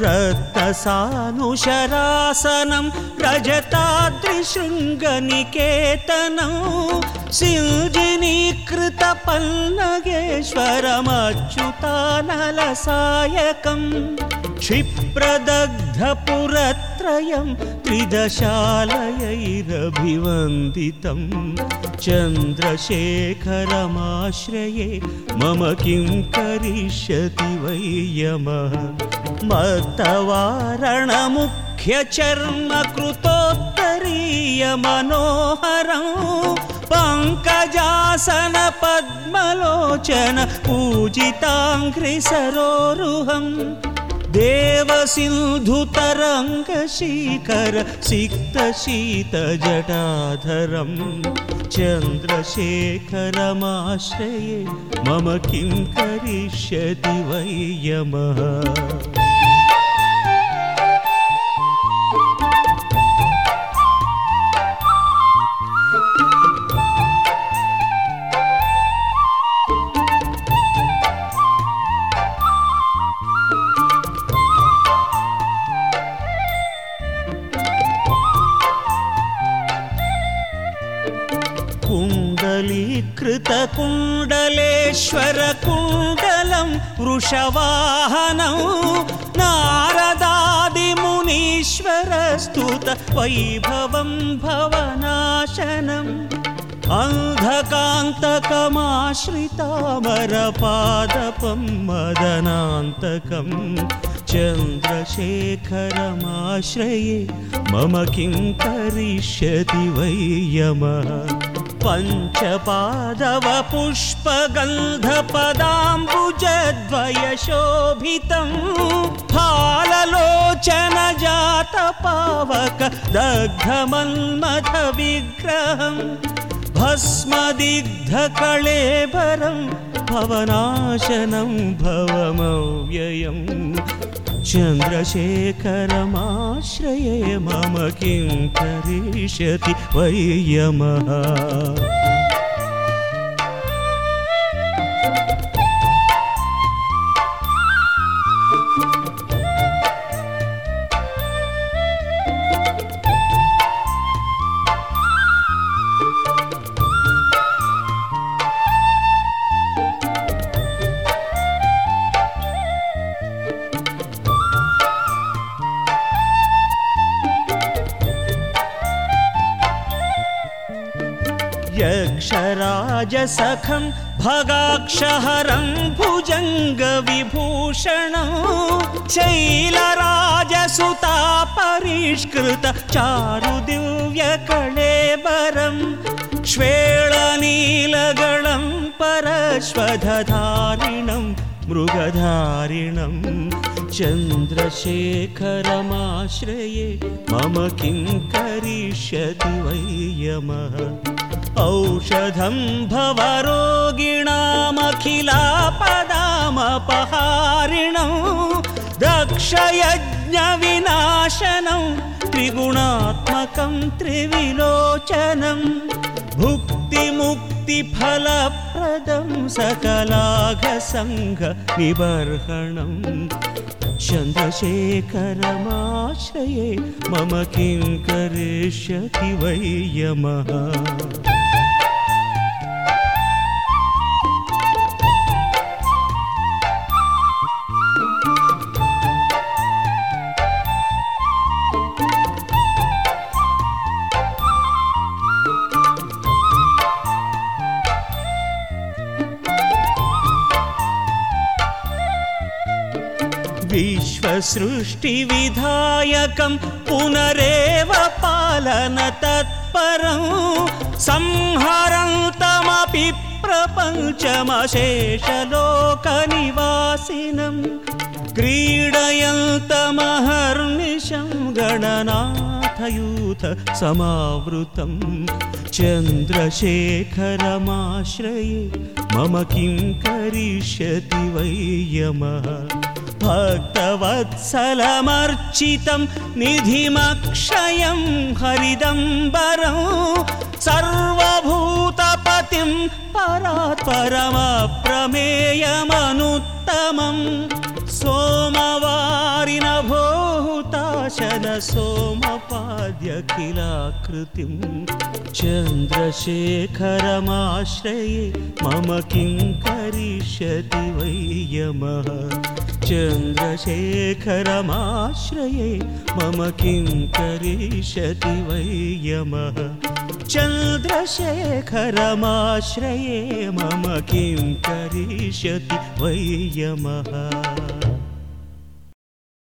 मनसानुशरासनं रजताद्रिशृङ्गनिकेतनं सिञ्जिनीकृतपल्लगेश्वरमच्युतानलसायकम् क्षिप्रदग्धपुरत्रयं त्रिदशालयैरभिवन्दितं चन्द्रशेखरमाश्रये मम किं करिष्यति वै यमः मत्तवारणमुख्यचर्मकृतोत्तरीयमनोहरं पङ्कजासन पद्मलोचन पूजिताङ्घ्रिसरोरुहम् देवसिन्धुतरङ्गशीकर सिक्तशीतजटाधरं चन्द्रशेखरमाश्रये मम किं करिष्यति वै यमः कुण्डलीकृतकुण्डलेश्वरकुण्डलं वृषवाहनं नारदादिमुनीश्वरस्तुत वैभवं भवनाशनम् अन्धकान्तकमाश्रितामरपादपं मदनान्तकं चन्द्रशेखरमाश्रये मम किं करिष्यति वै यमः पञ्चपादवपुष्पगन्धपदाम्बुजद्वयशोभितं फाललोचनजातपावक दग्धमन्मथविग्रहम् भस्मदिग्धकळेबरं भवनाशनं भवमव्ययम् चन्द्रशेखरमाश्रये मम किं करिष्यति वै यमः यक्षराजसखं भगाक्षहरं भुजङ्गविभूषणं शैलराजसुता परिष्कृत चारुदिव्यकळेबरं श्वेळनीलगणं परश्वधधारिणं मृगधारिणं चन्द्रशेखरमाश्रये मम किं करिष्यति वै यमः औषधं भवरोगिणामखिलापदामपहारिणं दक्षयज्ञविनाशनं त्रिगुणात्मकं त्रिविलोचनं भुक्तिमुक्तिफलप्रदं सकलाघसङ्घनिबर्हणं चन्द्रशेखरमाश्रये मम किं करिष्यति वै यमः विश्वसृष्टिविधायकं पुनरेव पालनतत्परं संहरन्तमपि प्रपञ्चमशेषलोकनिवासिनं। क्रीडयन्तमहर्निशं गणनाथयूथ समावृतं। चन्द्रशेखरमाश्रये मम किं करिष्यति वै यमः भक्तवत्सलमर्चितं निधिमक्षयं हरिदम्बरं सर्वभूतपतिं परात् परमप्रमेयमनुत्तमं सोमवारिनभोः नाशन सोमपाद्यखिलाकृतिं चन्द्रशेखरमाश्रये मम किं करिष्यति वै यमः चन्द्रशेखरमाश्रये मम किं करिष्यति वै यमः चन्द्रशेखरमाश्रये मम किं करिष्यति वै यमः